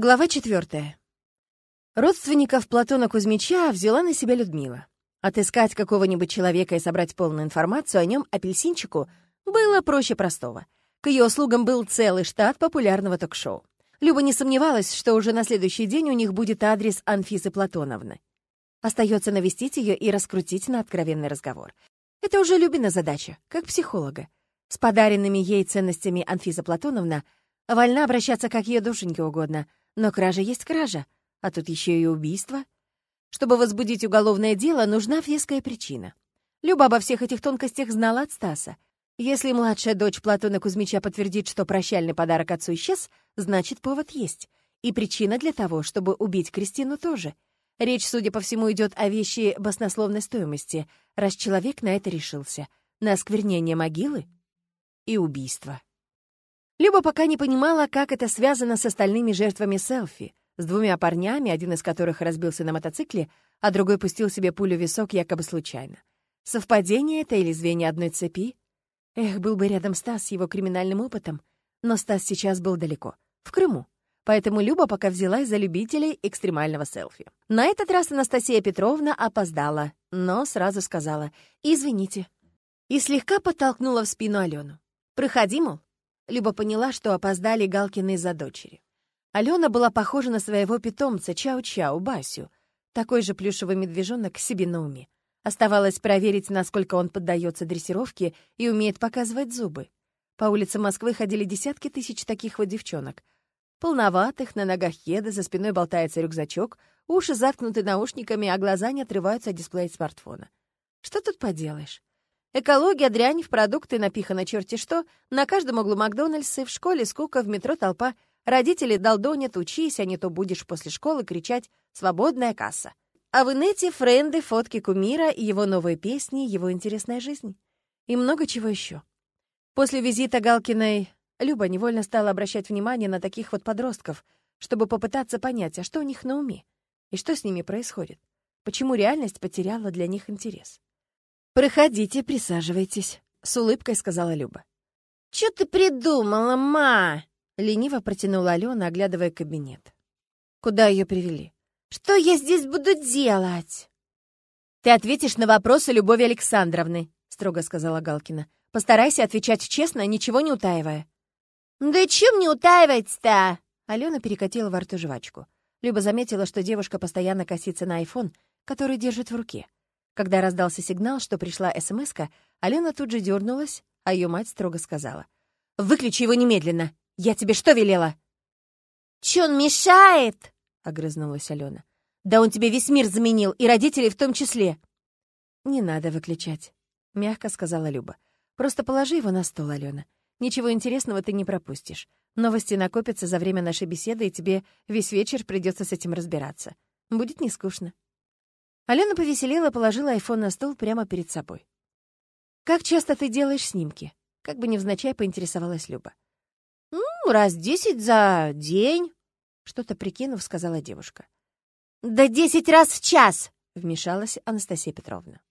Глава четвертая. Родственников Платона Кузьмича взяла на себя Людмила. Отыскать какого-нибудь человека и собрать полную информацию о нем апельсинчику было проще простого. К ее услугам был целый штат популярного ток-шоу. Люба не сомневалась, что уже на следующий день у них будет адрес Анфисы Платоновны. Остается навестить ее и раскрутить на откровенный разговор. Это уже Любина задача, как психолога. С подаренными ей ценностями Анфиса Платоновна вольна обращаться как ее душеньке угодно — но кража есть кража, а тут еще и убийство. Чтобы возбудить уголовное дело, нужна веская причина. Люба обо всех этих тонкостях знала от Стаса. Если младшая дочь Платона Кузьмича подтвердит, что прощальный подарок отцу исчез, значит, повод есть. И причина для того, чтобы убить Кристину, тоже. Речь, судя по всему, идет о вещи баснословной стоимости, раз человек на это решился. На осквернение могилы и убийство. Люба пока не понимала, как это связано с остальными жертвами селфи, с двумя парнями, один из которых разбился на мотоцикле, а другой пустил себе пулю в висок якобы случайно. Совпадение это или звенья одной цепи? Эх, был бы рядом Стас с его криминальным опытом. Но Стас сейчас был далеко, в Крыму. Поэтому Люба пока взялась за любителей экстремального селфи. На этот раз Анастасия Петровна опоздала, но сразу сказала «Извините». И слегка подтолкнула в спину Алену. «Проходи, мол, Люба поняла, что опоздали Галкины из-за дочери. Алена была похожа на своего питомца Чау-Чау, Басю, такой же плюшевый медвежонок себе на уме. Оставалось проверить, насколько он поддается дрессировке и умеет показывать зубы. По улицам Москвы ходили десятки тысяч таких вот девчонок. Полноватых, на ногах еда, за спиной болтается рюкзачок, уши заткнуты наушниками, а глаза не отрываются от дисплея смартфона. Что тут поделаешь? Экология, дрянь, в продукты напихано черти что, на каждом углу Макдональдсы, в школе скука, в метро толпа. Родители долдонят, учись, а не то будешь после школы кричать «свободная касса». А в инете френды, фотки кумира, его новые песни, его интересная жизнь. И много чего еще. После визита Галкиной Люба невольно стала обращать внимание на таких вот подростков, чтобы попытаться понять, а что у них на уме, и что с ними происходит, почему реальность потеряла для них интерес. «Проходите, присаживайтесь», — с улыбкой сказала Люба. «Чё ты придумала, ма?» — лениво протянула Алена, оглядывая кабинет. Куда ее привели? «Что я здесь буду делать?» «Ты ответишь на вопросы Любови Александровны», — строго сказала Галкина. «Постарайся отвечать честно, ничего не утаивая». «Да чем не утаивать-то?» Алена перекатила во рту жвачку. Люба заметила, что девушка постоянно косится на айфон, который держит в руке. Когда раздался сигнал, что пришла смс Алена тут же дернулась, а ее мать строго сказала. «Выключи его немедленно! Я тебе что велела?» «Чё он мешает?» — огрызнулась Алена. «Да он тебе весь мир заменил, и родителей в том числе!» «Не надо выключать», — мягко сказала Люба. «Просто положи его на стол, Алена. Ничего интересного ты не пропустишь. Новости накопятся за время нашей беседы, и тебе весь вечер придется с этим разбираться. Будет не скучно». Алена повеселела, положила айфон на стол прямо перед собой. «Как часто ты делаешь снимки?» Как бы невзначай поинтересовалась Люба. «Ну, раз десять за день», — что-то прикинув, сказала девушка. «Да десять раз в час!» — вмешалась Анастасия Петровна.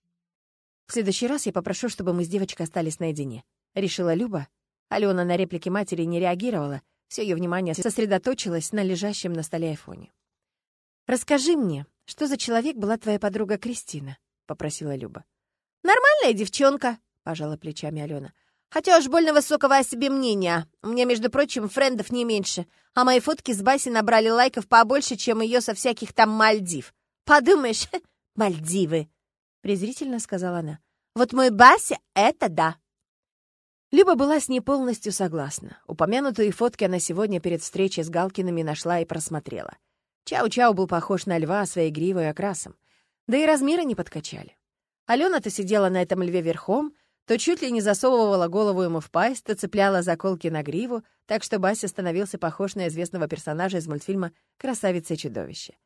«В следующий раз я попрошу, чтобы мы с девочкой остались наедине», — решила Люба. Алена на реплики матери не реагировала, все ее внимание сосредоточилось на лежащем на столе айфоне. «Расскажи мне, «Что за человек была твоя подруга Кристина?» — попросила Люба. «Нормальная девчонка», — пожала плечами Алена. «Хотя уж больно высокого о себе мнения. У меня, между прочим, френдов не меньше. А мои фотки с Баси набрали лайков побольше, чем ее со всяких там Мальдив. Подумаешь, Мальдивы!» — презрительно сказала она. «Вот мой Бася — это да!» Люба была с ней полностью согласна. Упомянутые фотки она сегодня перед встречей с Галкиными нашла и просмотрела. Чау-чау был похож на льва своей гривой и окрасом. Да и размеры не подкачали. Алена то сидела на этом льве верхом, то чуть ли не засовывала голову ему в пасть, то цепляла заколки на гриву, так что Бася становился похож на известного персонажа из мультфильма «Красавица и чудовище».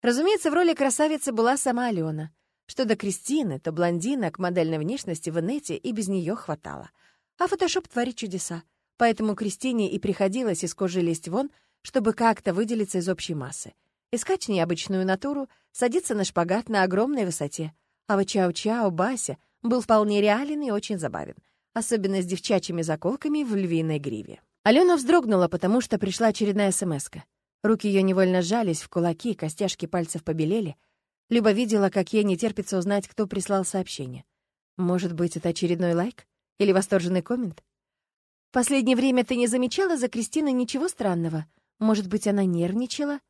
Разумеется, в роли красавицы была сама Алена. Что до Кристины, то блондинок модельной внешности в инете и без нее хватало. А фотошоп творит чудеса. Поэтому Кристине и приходилось из кожи лезть вон, чтобы как-то выделиться из общей массы искать необычную натуру, садиться на шпагат на огромной высоте. А вот Чао-Чао Бася был вполне реален и очень забавен, особенно с девчачьими заколками в львиной гриве. Алена вздрогнула, потому что пришла очередная смс -ка. Руки ее невольно сжались в кулаки, костяшки пальцев побелели. Люба видела, как ей не терпится узнать, кто прислал сообщение. Может быть, это очередной лайк? Или восторженный коммент? В последнее время ты не замечала за Кристиной ничего странного? Может быть, она нервничала?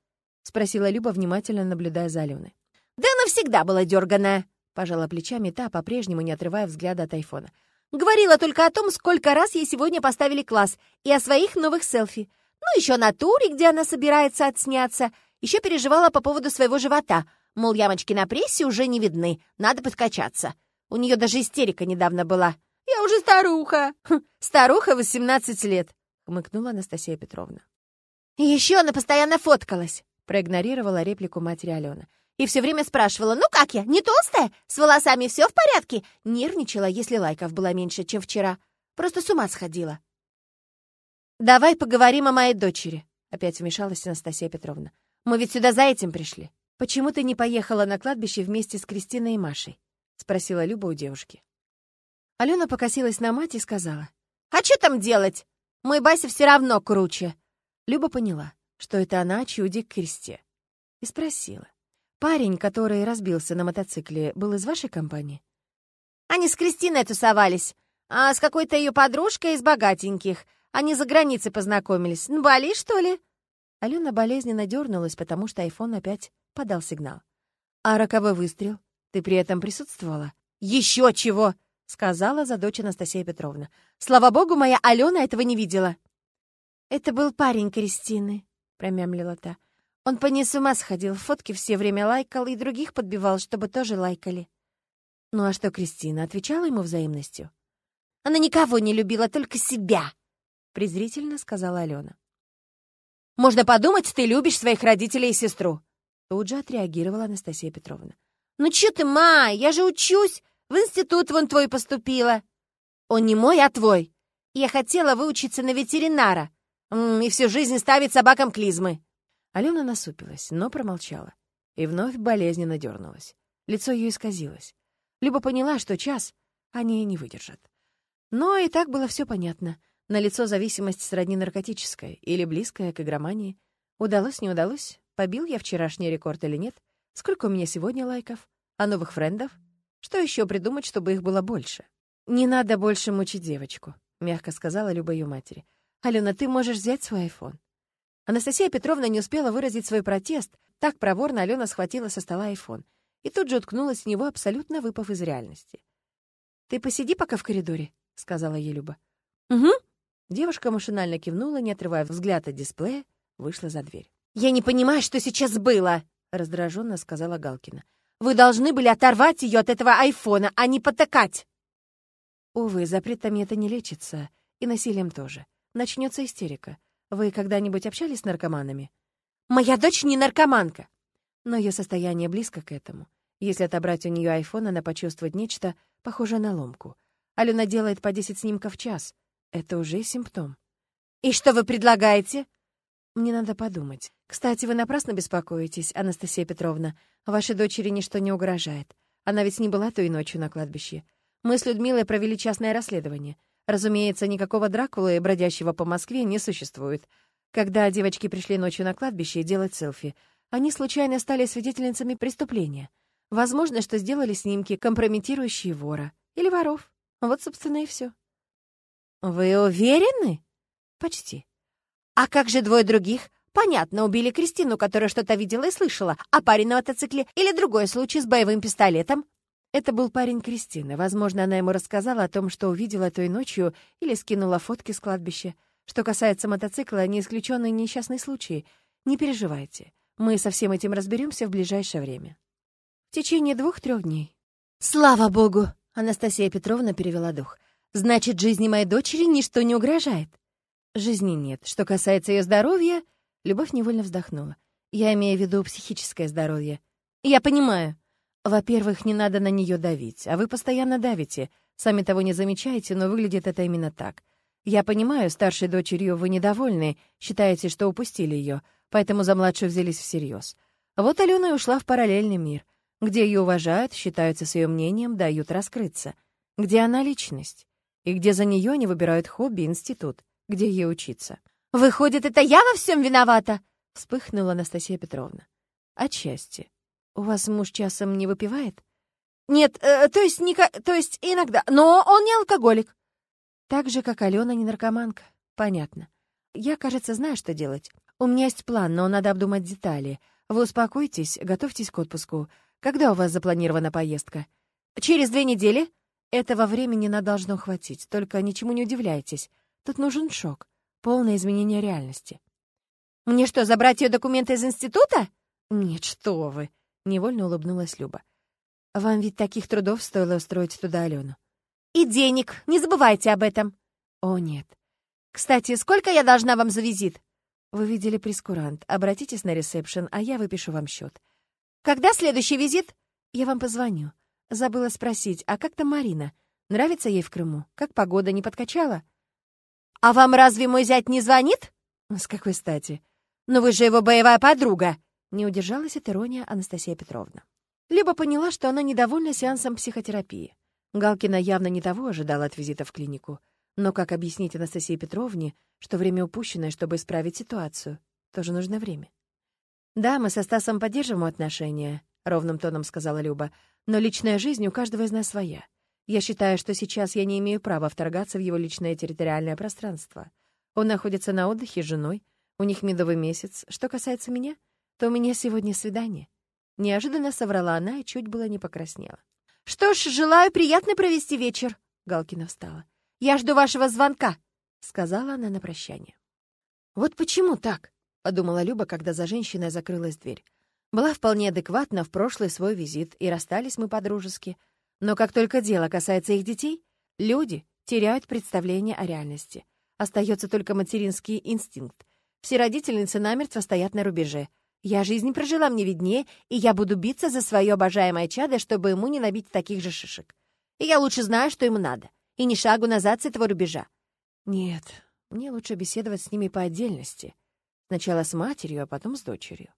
Спросила Люба, внимательно наблюдая за Аленой. Да она всегда была дерганая, пожала плечами та, по-прежнему не отрывая взгляда от айфона. Говорила только о том, сколько раз ей сегодня поставили класс, и о своих новых селфи. Ну, еще на туре, где она собирается отсняться. Еще переживала по поводу своего живота. Мол, ямочки на прессе уже не видны, надо подкачаться. У нее даже истерика недавно была. «Я уже старуха!» хм, «Старуха, 18 лет!» — хмыкнула Анастасия Петровна. И еще она постоянно фоткалась, проигнорировала реплику матери Алена. И все время спрашивала, ну как я, не толстая? С волосами все в порядке? Нервничала, если лайков было меньше, чем вчера. Просто с ума сходила. «Давай поговорим о моей дочери», — опять вмешалась Анастасия Петровна. «Мы ведь сюда за этим пришли. Почему ты не поехала на кладбище вместе с Кристиной и Машей?» — спросила Люба у девушки. Алена покосилась на мать и сказала. «А что там делать? Мой Бася все равно круче». Люба поняла, что это она чудик к кресте. И спросила. «Парень, который разбился на мотоцикле, был из вашей компании?» «Они с Кристиной тусовались, а с какой-то ее подружкой из богатеньких. Они за границей познакомились. На Бали, что ли?» Алена болезненно дернулась, потому что айфон опять подал сигнал. «А роковой выстрел? Ты при этом присутствовала?» «Еще чего!» — сказала за дочь Анастасия Петровна. «Слава богу, моя Алена этого не видела». «Это был парень Кристины», — промямлила та. «Он по ней с ума сходил, фотки все время лайкал и других подбивал, чтобы тоже лайкали». «Ну а что Кристина, отвечала ему взаимностью?» «Она никого не любила, только себя», — презрительно сказала Алена. «Можно подумать, ты любишь своих родителей и сестру!» Тут же отреагировала Анастасия Петровна. «Ну чё ты, ма, я же учусь! В институт вон твой поступила!» «Он не мой, а твой! Я хотела выучиться на ветеринара и всю жизнь ставить собакам клизмы!» Алена насупилась, но промолчала. И вновь болезненно дернулась. Лицо ее исказилось. Люба поняла, что час они не выдержат. Но и так было все понятно. На лицо зависимость сродни наркотической или близкая к игромании. Удалось, не удалось? Побил я вчерашний рекорд или нет? Сколько у меня сегодня лайков? А новых френдов? Что еще придумать, чтобы их было больше? «Не надо больше мучить девочку», — мягко сказала Люба ее матери. «Алена, ты можешь взять свой айфон». Анастасия Петровна не успела выразить свой протест. Так проворно Алена схватила со стола айфон и тут же уткнулась в него, абсолютно выпав из реальности. «Ты посиди пока в коридоре», — сказала ей Люба. «Угу», Девушка машинально кивнула, не отрывая взгляд от дисплея, вышла за дверь. «Я не понимаю, что сейчас было!» — раздраженно сказала Галкина. «Вы должны были оторвать ее от этого айфона, а не потакать!» Увы, запретами это не лечится, и насилием тоже. Начнется истерика. Вы когда-нибудь общались с наркоманами? «Моя дочь не наркоманка!» Но ее состояние близко к этому. Если отобрать у нее айфон, она почувствует нечто похожее на ломку. Алена делает по 10 снимков в час. Это уже симптом. «И что вы предлагаете?» «Мне надо подумать. Кстати, вы напрасно беспокоитесь, Анастасия Петровна. Вашей дочери ничто не угрожает. Она ведь не была той ночью на кладбище. Мы с Людмилой провели частное расследование. Разумеется, никакого Дракулы, бродящего по Москве, не существует. Когда девочки пришли ночью на кладбище делать селфи, они случайно стали свидетельницами преступления. Возможно, что сделали снимки, компрометирующие вора или воров. Вот, собственно, и все. «Вы уверены?» «Почти». «А как же двое других?» «Понятно, убили Кристину, которая что-то видела и слышала, а парень на мотоцикле или другой случай с боевым пистолетом?» Это был парень Кристины. Возможно, она ему рассказала о том, что увидела той ночью или скинула фотки с кладбища. Что касается мотоцикла, не исключенный несчастный случай. Не переживайте. Мы со всем этим разберемся в ближайшее время. В течение двух-трех дней. «Слава богу!» — Анастасия Петровна перевела дух. Значит, жизни моей дочери ничто не угрожает. Жизни нет. Что касается ее здоровья, Любовь невольно вздохнула. Я имею в виду психическое здоровье. Я понимаю. Во-первых, не надо на нее давить, а вы постоянно давите. Сами того не замечаете, но выглядит это именно так. Я понимаю, старшей дочерью вы недовольны, считаете, что упустили ее, поэтому за младшую взялись всерьез. Вот Алена и ушла в параллельный мир, где ее уважают, считаются с ее мнением, дают раскрыться. Где она личность? и где за нее не выбирают хобби институт, где ей учиться. «Выходит, это я во всем виновата?» — Вспыхнула Анастасия Петровна. Отчасти. У вас муж часом не выпивает? Нет, э, то есть не, то есть иногда, но он не алкоголик. Так же, как Алена не наркоманка. Понятно. Я, кажется, знаю, что делать. У меня есть план, но надо обдумать детали. Вы успокойтесь, готовьтесь к отпуску. Когда у вас запланирована поездка? Через две недели. Этого времени на должно хватить, только ничему не удивляйтесь. Тут нужен шок, полное изменение реальности. Мне что, забрать ее документы из института? Нет, что вы, невольно улыбнулась Люба. Вам ведь таких трудов стоило устроить туда Алену. И денег, не забывайте об этом. О, нет. Кстати, сколько я должна вам за визит? Вы видели прескурант. Обратитесь на ресепшн, а я выпишу вам счет. Когда следующий визит? Я вам позвоню. Забыла спросить, а как там Марина? Нравится ей в Крыму? Как погода, не подкачала? А вам разве мой зять не звонит? С какой стати? Но вы же его боевая подруга. Не удержалась от ирония Анастасия Петровна. Люба поняла, что она недовольна сеансом психотерапии. Галкина явно не того ожидала от визита в клинику. Но как объяснить Анастасии Петровне, что время упущенное, чтобы исправить ситуацию? Тоже нужно время. «Да, мы со Стасом поддерживаем отношения», — ровным тоном сказала Люба. «Но личная жизнь у каждого из нас своя. Я считаю, что сейчас я не имею права вторгаться в его личное территориальное пространство. Он находится на отдыхе с женой, у них медовый месяц. Что касается меня, то у меня сегодня свидание». Неожиданно соврала она и чуть было не покраснела. «Что ж, желаю приятно провести вечер», — Галкина встала. «Я жду вашего звонка», — сказала она на прощание. «Вот почему так?» — подумала Люба, когда за женщиной закрылась дверь. Была вполне адекватна в прошлый свой визит, и расстались мы по-дружески. Но как только дело касается их детей, люди теряют представление о реальности. Остается только материнский инстинкт. Все родительницы намертво стоят на рубеже. Я жизнь прожила, мне виднее, и я буду биться за свое обожаемое чадо, чтобы ему не набить таких же шишек. И я лучше знаю, что ему надо, и ни шагу назад с этого рубежа. Нет, мне лучше беседовать с ними по отдельности. Сначала с матерью, а потом с дочерью.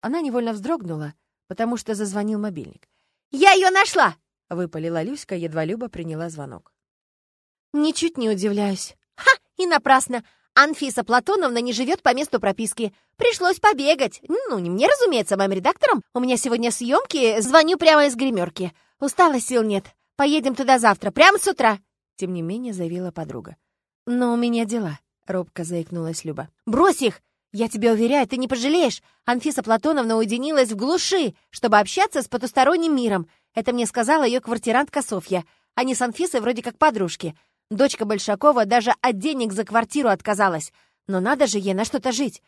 Она невольно вздрогнула, потому что зазвонил мобильник. «Я ее нашла!» — выпалила Люська, едва Люба приняла звонок. «Ничуть не удивляюсь. Ха! И напрасно! Анфиса Платоновна не живет по месту прописки. Пришлось побегать. Ну, не мне, разумеется, моим редактором. У меня сегодня съемки, звоню прямо из гримерки. Устала, сил нет. Поедем туда завтра, прямо с утра!» Тем не менее, заявила подруга. «Но у меня дела», — робко заикнулась Люба. «Брось их! Я тебе уверяю, ты не пожалеешь. Анфиса Платоновна уединилась в глуши, чтобы общаться с потусторонним миром. Это мне сказала ее квартирантка Софья. Они с Анфисой вроде как подружки. Дочка Большакова даже от денег за квартиру отказалась. Но надо же ей на что-то жить.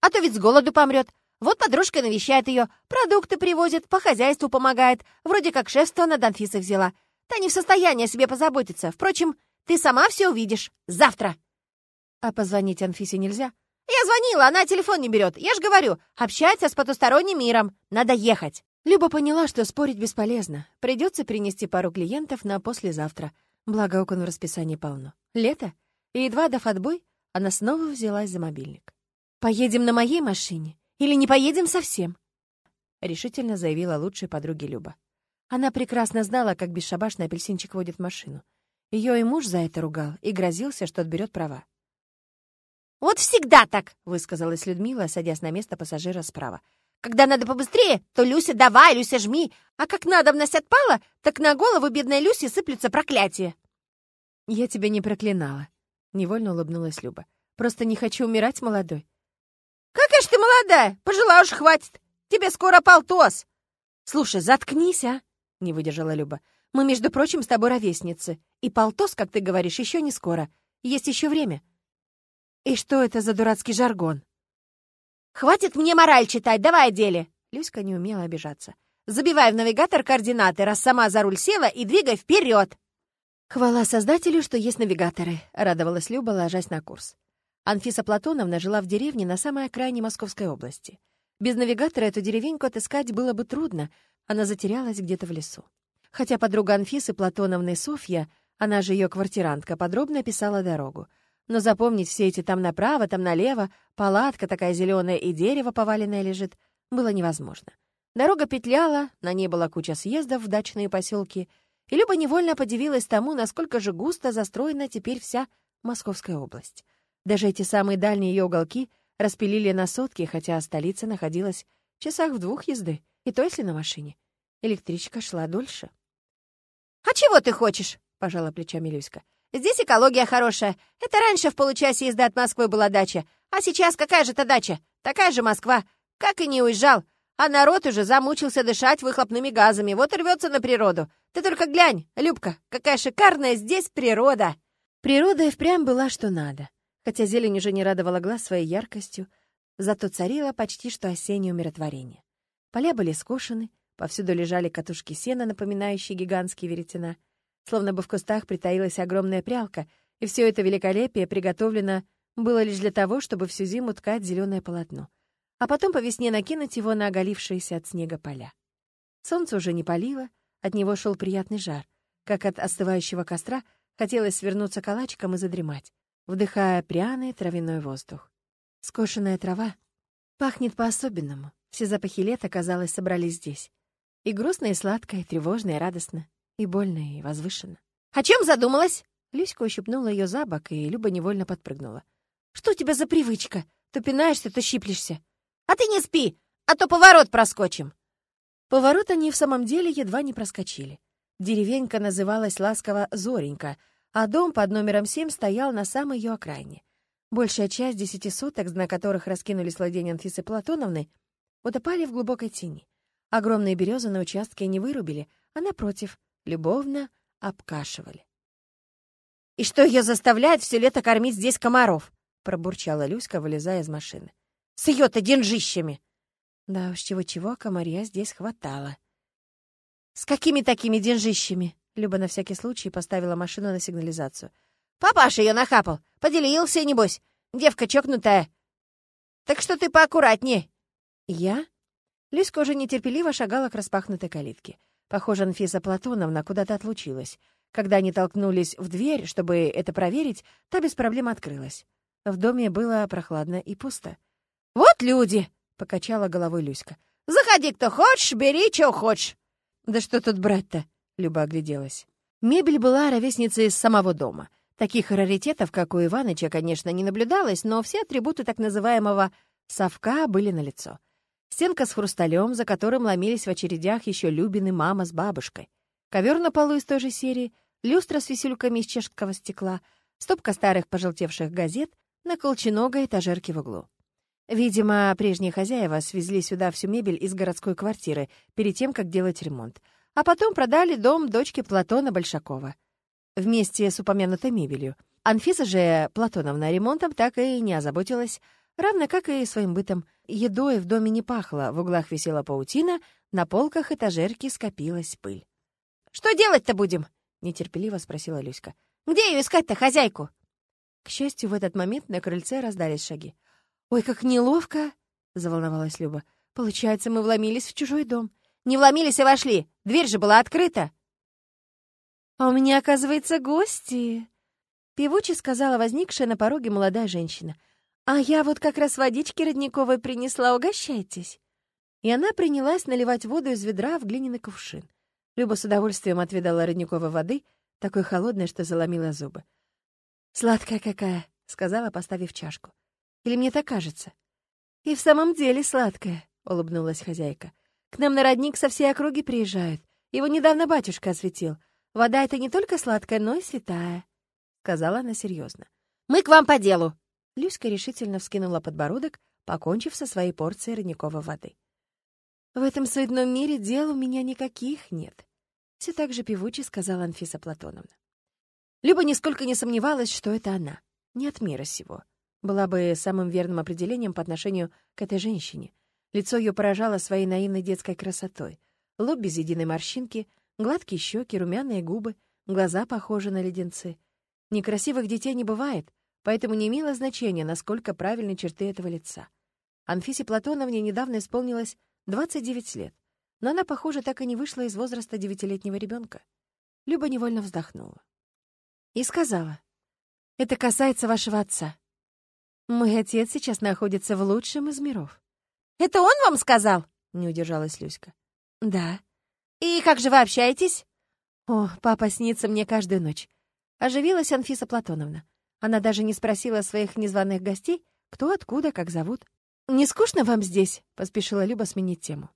А то ведь с голоду помрет. Вот подружка навещает ее, продукты привозит, по хозяйству помогает. Вроде как шефство над Анфисой взяла. Та не в состоянии о себе позаботиться. Впрочем, ты сама все увидишь. Завтра. А позвонить Анфисе нельзя? Я звонила, она телефон не берет. Я ж говорю, общается с потусторонним миром. Надо ехать. Люба поняла, что спорить бесполезно. Придется принести пару клиентов на послезавтра. Благо окон в расписании полно. Лето. И едва дав отбой, она снова взялась за мобильник. «Поедем на моей машине? Или не поедем совсем?» Решительно заявила лучшая подруге Люба. Она прекрасно знала, как бесшабашный апельсинчик водит машину. Ее и муж за это ругал и грозился, что отберет права. «Вот всегда так!» — высказалась Людмила, садясь на место пассажира справа. «Когда надо побыстрее, то Люся давай, Люся жми, а как надобность отпала, так на голову бедной Люси сыплются проклятия». «Я тебя не проклинала», — невольно улыбнулась Люба. «Просто не хочу умирать молодой». «Какая ж ты молодая! Пожила уж хватит! Тебе скоро полтос!» «Слушай, заткнись, а!» — не выдержала Люба. «Мы, между прочим, с тобой ровесницы. И полтос, как ты говоришь, еще не скоро. Есть еще время. «И что это за дурацкий жаргон?» «Хватит мне мораль читать, давай о деле!» Люська не умела обижаться. «Забивай в навигатор координаты, раз сама за руль села, и двигай вперед!» «Хвала Создателю, что есть навигаторы», — радовалась Люба, ложась на курс. Анфиса Платоновна жила в деревне на самой окраине Московской области. Без навигатора эту деревеньку отыскать было бы трудно, она затерялась где-то в лесу. Хотя подруга Анфисы Платоновны Софья, она же ее квартирантка, подробно описала дорогу — но запомнить все эти там направо, там налево, палатка такая зеленая и дерево поваленное лежит, было невозможно. Дорога петляла, на ней была куча съездов в дачные поселки, и Люба невольно подивилась тому, насколько же густо застроена теперь вся Московская область. Даже эти самые дальние ее уголки распилили на сотки, хотя столица находилась в часах в двух езды, и то если на машине. Электричка шла дольше. «А чего ты хочешь?» — пожала плечами Люська. «Здесь экология хорошая. Это раньше в получасе езды от Москвы была дача. А сейчас какая же это дача? Такая же Москва. Как и не уезжал. А народ уже замучился дышать выхлопными газами. Вот и рвется на природу. Ты только глянь, Любка, какая шикарная здесь природа!» Природа и впрямь была что надо. Хотя зелень уже не радовала глаз своей яркостью, зато царило почти что осеннее умиротворение. Поля были скошены, повсюду лежали катушки сена, напоминающие гигантские веретена, словно бы в кустах притаилась огромная прялка, и все это великолепие приготовлено было лишь для того, чтобы всю зиму ткать зеленое полотно, а потом по весне накинуть его на оголившиеся от снега поля. Солнце уже не палило, от него шел приятный жар, как от остывающего костра хотелось свернуться калачиком и задремать, вдыхая пряный травяной воздух. Скошенная трава пахнет по-особенному. Все запахи лета, казалось, собрались здесь. И грустно, и сладко, и тревожно, и радостно, и больно, и возвышенно. «О чем задумалась?» Люська ущипнула ее за бок, и Люба невольно подпрыгнула. «Что у тебя за привычка? То пинаешься, то щиплешься». «А ты не спи, а то поворот проскочим». Поворот они в самом деле едва не проскочили. Деревенька называлась ласково Зоренька, а дом под номером 7 стоял на самой ее окраине. Большая часть десяти соток, на которых раскинулись владения Анфисы Платоновны, утопали в глубокой тени. Огромные березы на участке не вырубили, а, напротив, любовно обкашивали. «И что ее заставляет все лето кормить здесь комаров?» — пробурчала Люська, вылезая из машины. «С ее-то деньжищами!» Да уж, чего-чего, комарья здесь хватало. «С какими такими деньжищами?» Люба на всякий случай поставила машину на сигнализацию. «Папаша ее нахапал. Поделился, небось. Девка чокнутая. Так что ты поаккуратнее». «Я?» Люська уже нетерпеливо шагала к распахнутой калитке. Похоже, Анфиса Платоновна куда-то отлучилась. Когда они толкнулись в дверь, чтобы это проверить, та без проблем открылась. В доме было прохладно и пусто. «Вот люди!» — покачала головой Люська. «Заходи, кто хочешь, бери, что хочешь». «Да что тут брать-то?» — Люба огляделась. Мебель была ровесницей из самого дома. Таких раритетов, как у Иваныча, конечно, не наблюдалось, но все атрибуты так называемого «совка» были налицо. Стенка с хрусталем, за которым ломились в очередях еще Любины мама с бабушкой. Ковер на полу из той же серии, люстра с висюльками из чешского стекла, стопка старых пожелтевших газет на колченогой этажерке в углу. Видимо, прежние хозяева свезли сюда всю мебель из городской квартиры перед тем, как делать ремонт. А потом продали дом дочке Платона Большакова. Вместе с упомянутой мебелью. Анфиса же Платоновна ремонтом так и не озаботилась, равно как и своим бытом. Едой в доме не пахло, в углах висела паутина, на полках этажерки скопилась пыль. «Что делать-то будем?» — нетерпеливо спросила Люська. «Где ее искать-то, хозяйку?» К счастью, в этот момент на крыльце раздались шаги. «Ой, как неловко!» — заволновалась Люба. «Получается, мы вломились в чужой дом». «Не вломились и вошли! Дверь же была открыта!» «А у меня, оказывается, гости!» Певуче сказала возникшая на пороге молодая женщина. «А я вот как раз водички родниковой принесла, угощайтесь!» И она принялась наливать воду из ведра в глиняный кувшин. Люба с удовольствием отведала родниковой воды, такой холодной, что заломила зубы. «Сладкая какая!» — сказала, поставив чашку. Или мне так кажется?» «И в самом деле сладкое», — улыбнулась хозяйка. «К нам на родник со всей округи приезжают. Его недавно батюшка осветил. Вода — это не только сладкая, но и святая», — сказала она серьезно. «Мы к вам по делу!» Люська решительно вскинула подбородок, покончив со своей порцией родниковой воды. «В этом суетном мире дел у меня никаких нет», — все так же певуче сказала Анфиса Платоновна. Люба нисколько не сомневалась, что это она, не от мира сего была бы самым верным определением по отношению к этой женщине. Лицо ее поражало своей наивной детской красотой. Лоб без единой морщинки, гладкие щеки, румяные губы, глаза похожи на леденцы. Некрасивых детей не бывает, поэтому не имело значения, насколько правильны черты этого лица. Анфисе Платоновне недавно исполнилось 29 лет, но она, похоже, так и не вышла из возраста девятилетнего ребенка. Люба невольно вздохнула. И сказала, «Это касается вашего отца. Мой отец сейчас находится в лучшем из миров. Это он вам сказал? Не удержалась Люська. Да. И как же вы общаетесь? О, папа снится мне каждую ночь. Оживилась Анфиса Платоновна. Она даже не спросила своих незваных гостей, Кто, откуда, как зовут. «Не скучно вам здесь?» — поспешила Люба сменить тему.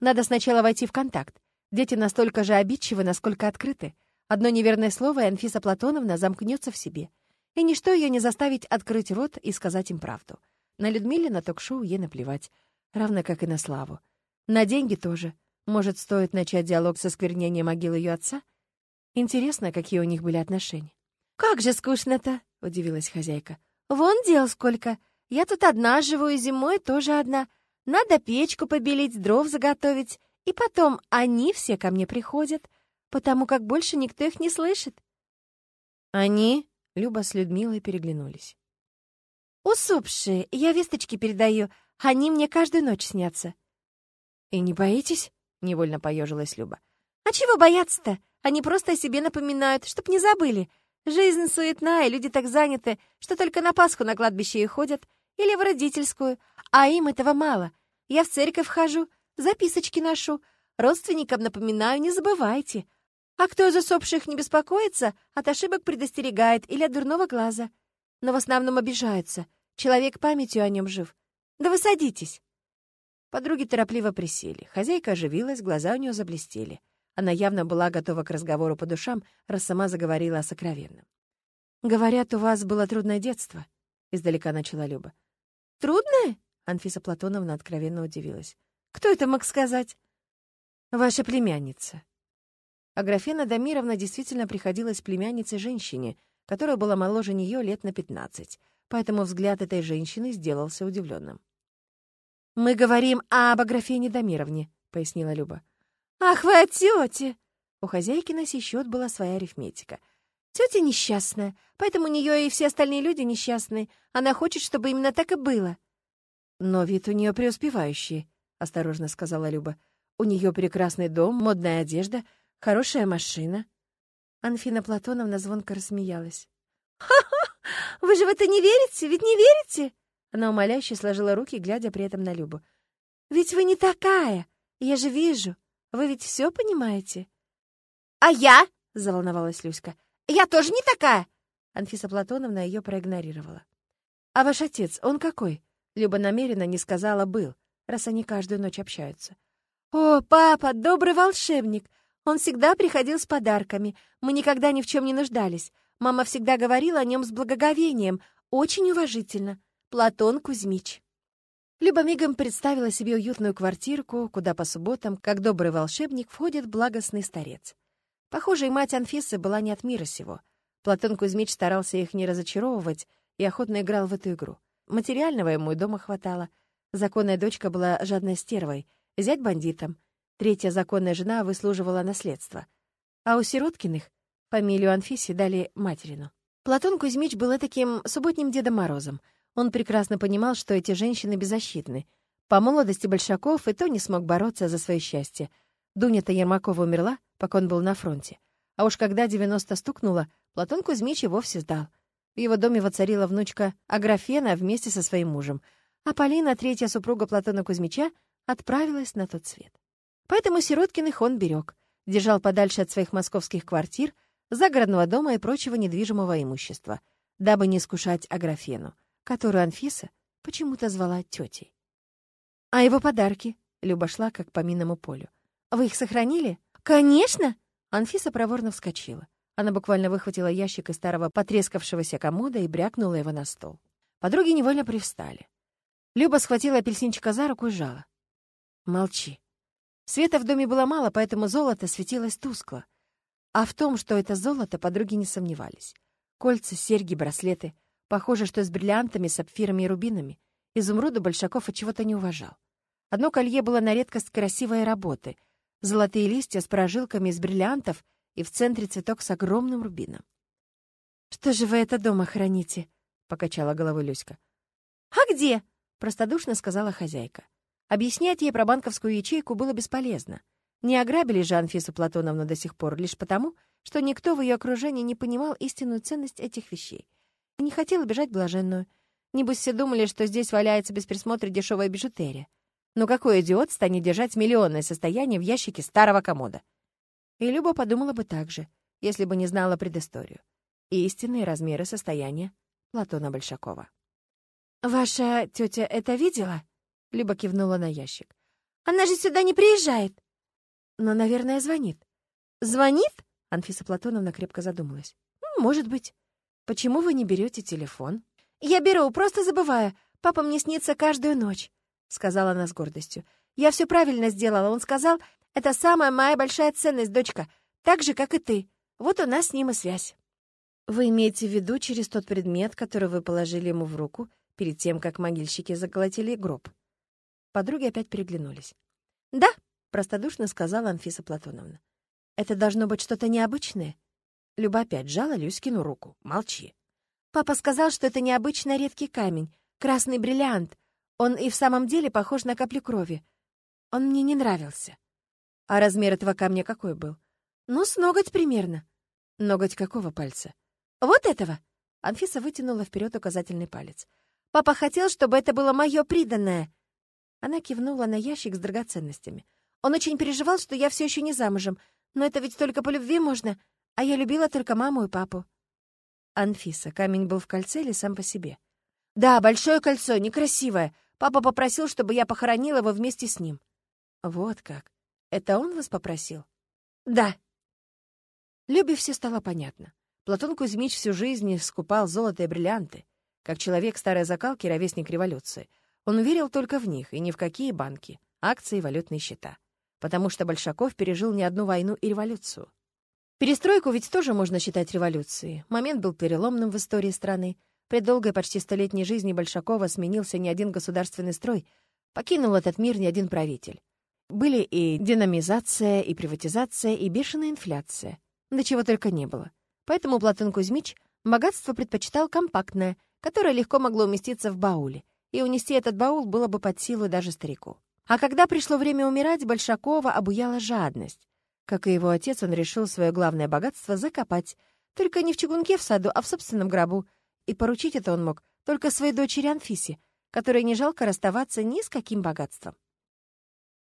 «Надо сначала войти в контакт. Дети настолько же обидчивы, насколько открыты. Одно неверное слово, и Анфиса Платоновна замкнется в себе. И ничто ее не заставить открыть рот и сказать им правду. На Людмиле на ток-шоу ей наплевать, равно как и на Славу. На деньги тоже. Может, стоит начать диалог со сквернением могилы ее отца? Интересно, какие у них были отношения. «Как же скучно-то!» — удивилась хозяйка. «Вон дел сколько! Я тут одна живу, и зимой тоже одна. Надо печку побелить, дров заготовить. И потом они все ко мне приходят, потому как больше никто их не слышит». «Они?» — Люба с Людмилой переглянулись. «Усопшие, я весточки передаю, они мне каждую ночь снятся». «И не боитесь?» — невольно поежилась Люба. «А чего бояться-то? Они просто о себе напоминают, чтоб не забыли. Жизнь суетная, люди так заняты, что только на Пасху на кладбище и ходят, или в родительскую, а им этого мало. Я в церковь хожу, записочки ношу, родственникам напоминаю, не забывайте. А кто из усопших не беспокоится, от ошибок предостерегает или от дурного глаза. Но в основном обижаются. Человек памятью о нем жив. Да вы садитесь. Подруги торопливо присели. Хозяйка оживилась, глаза у нее заблестели. Она явно была готова к разговору по душам, раз сама заговорила о сокровенном. «Говорят, у вас было трудное детство», — издалека начала Люба. «Трудное?» — Анфиса Платоновна откровенно удивилась. «Кто это мог сказать?» «Ваша племянница». Аграфена Дамировна действительно приходилась племянницей женщине, которая была моложе нее лет на пятнадцать, поэтому взгляд этой женщины сделался удивленным. «Мы говорим об Аграфене Дамировне», — пояснила Люба. «Ах вы о тете!» У хозяйки на сей счет была своя арифметика. «Тетя несчастная, поэтому у нее и все остальные люди несчастные. Она хочет, чтобы именно так и было». «Но вид у нее преуспевающий», — осторожно сказала Люба. «У нее прекрасный дом, модная одежда, хорошая машина». Анфина Платоновна звонко рассмеялась. «Ха-ха! Вы же в это не верите? Ведь не верите?» Она умоляюще сложила руки, глядя при этом на Любу. «Ведь вы не такая! Я же вижу. Вы ведь все понимаете?» «А я?» — заволновалась Люська. «Я тоже не такая!» Анфиса Платоновна ее проигнорировала. «А ваш отец, он какой?» Люба намеренно не сказала «был», раз они каждую ночь общаются. «О, папа, добрый волшебник! Он всегда приходил с подарками. Мы никогда ни в чем не нуждались. Мама всегда говорила о нем с благоговением, очень уважительно. Платон Кузьмич». Люба мигом представила себе уютную квартирку, куда по субботам, как добрый волшебник, входит благостный старец. Похоже, и мать Анфисы была не от мира сего. Платон Кузьмич старался их не разочаровывать и охотно играл в эту игру. Материального ему и дома хватало. Законная дочка была жадной стервой, зять бандитом. Третья законная жена выслуживала наследство. А у Сироткиных фамилию Анфисе дали материну. Платон Кузьмич был таким субботним Дедом Морозом — он прекрасно понимал, что эти женщины беззащитны. По молодости Большаков и то не смог бороться за свое счастье. Дуня-то Ермакова умерла, пока он был на фронте. А уж когда 90 стукнуло, Платон Кузьмич и вовсе сдал. В его доме воцарила внучка Аграфена вместе со своим мужем, а Полина, третья супруга Платона Кузьмича, отправилась на тот свет. Поэтому Сироткиных он берег, держал подальше от своих московских квартир, загородного дома и прочего недвижимого имущества, дабы не искушать Аграфену которую Анфиса почему-то звала тетей. «А его подарки?» — Люба шла как по минному полю. «Вы их сохранили?» «Конечно!» Анфиса проворно вскочила. Она буквально выхватила ящик из старого потрескавшегося комода и брякнула его на стол. Подруги невольно привстали. Люба схватила апельсинчика за руку и сжала. «Молчи». Света в доме было мало, поэтому золото светилось тускло. А в том, что это золото, подруги не сомневались. Кольца, серьги, браслеты. Похоже, что с бриллиантами, сапфирами и рубинами. Изумруду Большаков от чего-то не уважал. Одно колье было на редкость красивой работы. Золотые листья с прожилками из бриллиантов и в центре цветок с огромным рубином. «Что же вы это дома храните?» — покачала головой Люська. «А где?» — простодушно сказала хозяйка. Объяснять ей про банковскую ячейку было бесполезно. Не ограбили же Анфису Платоновну до сих пор лишь потому, что никто в ее окружении не понимал истинную ценность этих вещей не хотела бежать блаженную. Небось, все думали, что здесь валяется без присмотра дешевая бижутерия. Но какой идиот станет держать миллионное состояние в ящике старого комода? И Люба подумала бы так же, если бы не знала предысторию. И истинные размеры состояния Платона Большакова. «Ваша тетя это видела?» Люба кивнула на ящик. «Она же сюда не приезжает!» «Но, наверное, звонит». «Звонит?» Анфиса Платоновна крепко задумалась. «Может быть. Почему вы не берете телефон?» «Я беру, просто забываю. Папа мне снится каждую ночь», — сказала она с гордостью. «Я все правильно сделала. Он сказал, это самая моя большая ценность, дочка, так же, как и ты. Вот у нас с ним и связь». «Вы имеете в виду через тот предмет, который вы положили ему в руку перед тем, как могильщики заколотили гроб?» Подруги опять переглянулись. «Да», — простодушно сказала Анфиса Платоновна. «Это должно быть что-то необычное?» Люба опять жала Люськину руку. «Молчи». «Папа сказал, что это необычный редкий камень, красный бриллиант. Он и в самом деле похож на каплю крови. Он мне не нравился». «А размер этого камня какой был?» «Ну, с ноготь примерно». «Ноготь какого пальца?» «Вот этого!» Анфиса вытянула вперед указательный палец. «Папа хотел, чтобы это было мое приданное». Она кивнула на ящик с драгоценностями. «Он очень переживал, что я все еще не замужем. Но это ведь только по любви можно, а я любила только маму и папу». «Анфиса, камень был в кольце или сам по себе?» «Да, большое кольцо, некрасивое. Папа попросил, чтобы я похоронила его вместе с ним». «Вот как. Это он вас попросил?» «Да». Любе все стало понятно. Платон Кузьмич всю жизнь скупал золото и бриллианты. Как человек старой закалки, ровесник революции. Он верил только в них и ни в какие банки, акции и валютные счета. Потому что Большаков пережил не одну войну и революцию. Перестройку ведь тоже можно считать революцией. Момент был переломным в истории страны. При долгой почти столетней жизни Большакова сменился не один государственный строй, покинул этот мир не один правитель. Были и динамизация, и приватизация, и бешеная инфляция. До чего только не было. Поэтому Платон Кузьмич богатство предпочитал компактное, которое легко могло уместиться в бауле, и унести этот баул было бы под силу даже старику. А когда пришло время умирать, Большакова обуяла жадность. Как и его отец, он решил свое главное богатство закопать, только не в чугунке в саду, а в собственном гробу, и поручить это он мог только своей дочери Анфисе, которой не жалко расставаться ни с каким богатством.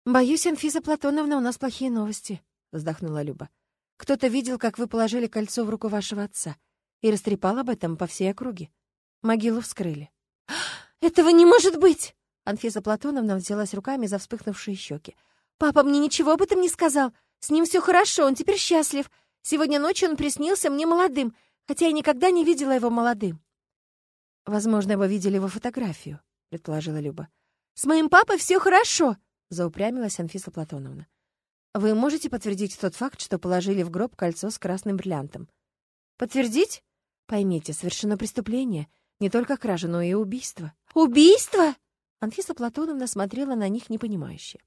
«Боюсь, Анфиса Платоновна, у нас плохие новости», — вздохнула Люба. Кто-то видел, как вы положили кольцо в руку вашего отца и растрепал об этом по всей округе. Могилу вскрыли. «Этого не может быть!» Анфиса Платоновна взялась руками за вспыхнувшие щеки. «Папа мне ничего об этом не сказал. С ним все хорошо, он теперь счастлив. Сегодня ночью он приснился мне молодым, хотя я никогда не видела его молодым». «Возможно, вы видели его фотографию», — предположила Люба. «С моим папой все хорошо», — заупрямилась Анфиса Платоновна. Вы можете подтвердить тот факт, что положили в гроб кольцо с красным бриллиантом? Подтвердить? Поймите, совершено преступление. Не только кража, но и убийство. Убийство? Анфиса Платоновна смотрела на них непонимающе.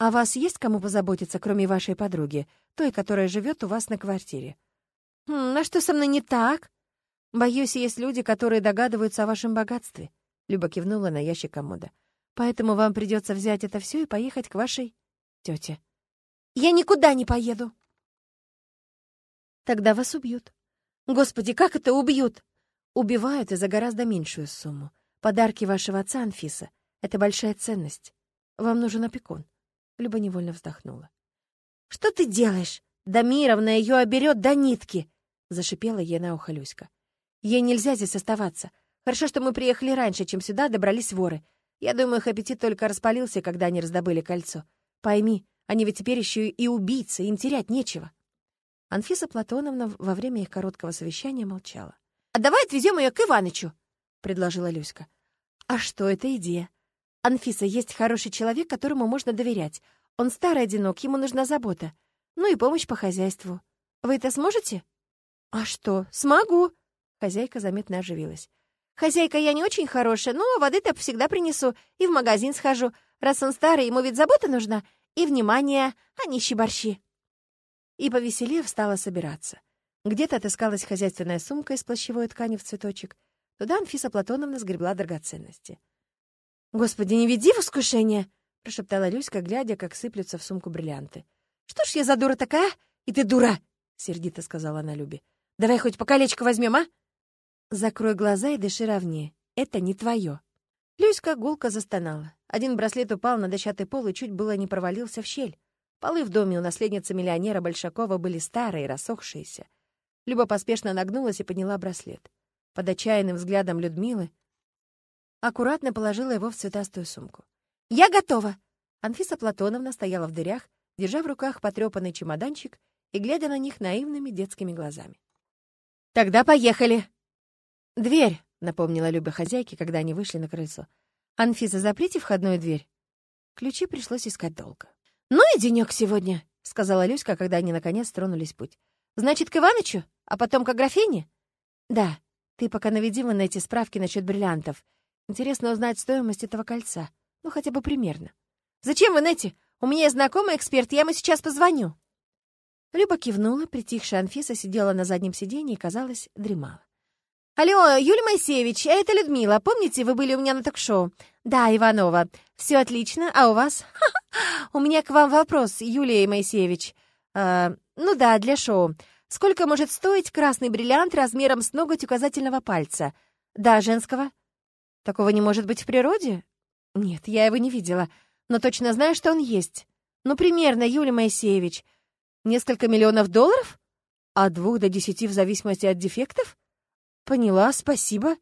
«А вас есть кому позаботиться, кроме вашей подруги, той, которая живет у вас на квартире?» хм, «А что со мной не так?» «Боюсь, есть люди, которые догадываются о вашем богатстве», — Люба кивнула на ящик комода. «Поэтому вам придется взять это все и поехать к вашей тете. Я никуда не поеду. Тогда вас убьют. Господи, как это убьют? Убивают и за гораздо меньшую сумму. Подарки вашего отца, Анфиса, — это большая ценность. Вам нужен опекун. Люба невольно вздохнула. «Что ты делаешь? Дамировна ее оберет до нитки!» — зашипела ей на ухо Люська. «Ей нельзя здесь оставаться. Хорошо, что мы приехали раньше, чем сюда добрались воры. Я думаю, их аппетит только распалился, когда они раздобыли кольцо. Пойми, они ведь теперь еще и убийцы, им терять нечего. Анфиса Платоновна во время их короткого совещания молчала. «А давай отвезем ее к Иванычу», — предложила Люська. «А что это идея? Анфиса, есть хороший человек, которому можно доверять. Он старый одинок, ему нужна забота. Ну и помощь по хозяйству. Вы это сможете?» «А что, смогу?» Хозяйка заметно оживилась. «Хозяйка, я не очень хорошая, но воды-то всегда принесу и в магазин схожу. Раз он старый, ему ведь забота нужна и внимание, а не щеборщи. И повеселев стала собираться. Где-то отыскалась хозяйственная сумка из плащевой ткани в цветочек. Туда Анфиса Платоновна сгребла драгоценности. «Господи, не веди в искушение!» — прошептала Люська, глядя, как сыплются в сумку бриллианты. «Что ж я за дура такая? И ты дура!» — сердито сказала она Любе. «Давай хоть по колечку возьмем, а?» «Закрой глаза и дыши ровнее. Это не твое». Люська гулко застонала. Один браслет упал на дощатый пол и чуть было не провалился в щель. Полы в доме у наследницы миллионера Большакова были старые, рассохшиеся. Люба поспешно нагнулась и подняла браслет. Под отчаянным взглядом Людмилы аккуратно положила его в цветастую сумку. «Я готова!» Анфиса Платоновна стояла в дырях, держа в руках потрепанный чемоданчик и глядя на них наивными детскими глазами. «Тогда поехали!» «Дверь!» — напомнила Люба хозяйке, когда они вышли на крыльцо. «Анфиса, заприте входную дверь!» Ключи пришлось искать долго. «Ну и денёк сегодня!» — сказала Люська, когда они наконец тронулись в путь. «Значит, к Иванычу? А потом к Аграфене?» «Да. Ты пока наведи в эти справки насчет бриллиантов. Интересно узнать стоимость этого кольца. Ну, хотя бы примерно». «Зачем вы, Нетти? У меня есть знакомый эксперт, я ему сейчас позвоню». Люба кивнула, притихшая Анфиса сидела на заднем сиденье и, казалось, дремала. «Алло, Юлия Моисеевич, а это Людмила. Помните, вы были у меня на ток-шоу?» «Да, Иванова. Все отлично. А у вас?» «У меня к вам вопрос, Юлия Моисеевич. А, ну да, для шоу. Сколько может стоить красный бриллиант размером с ноготь указательного пальца? Да, женского. Такого не может быть в природе? Нет, я его не видела, но точно знаю, что он есть. Ну, примерно, Юлия Моисеевич. Несколько миллионов долларов? От двух до десяти в зависимости от дефектов? Поняла, спасибо.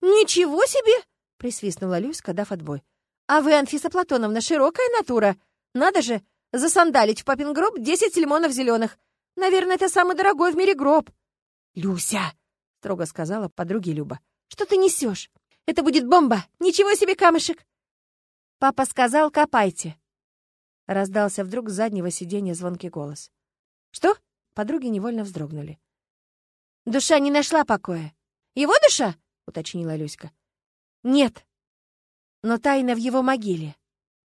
Ничего себе! Присвистнула Люська, дав отбой. А вы, Анфиса Платоновна, широкая натура. Надо же, засандалить в папин гроб десять лимонов зеленых. Наверное, это самый дорогой в мире гроб. Люся, строго сказала подруге Люба. Что ты несешь? Это будет бомба. Ничего себе камешек. Папа сказал, копайте. Раздался вдруг с заднего сиденья звонкий голос. «Что?» Подруги невольно вздрогнули. «Душа не нашла покоя». «Его душа?» — уточнила Люська. «Нет, но тайна в его могиле».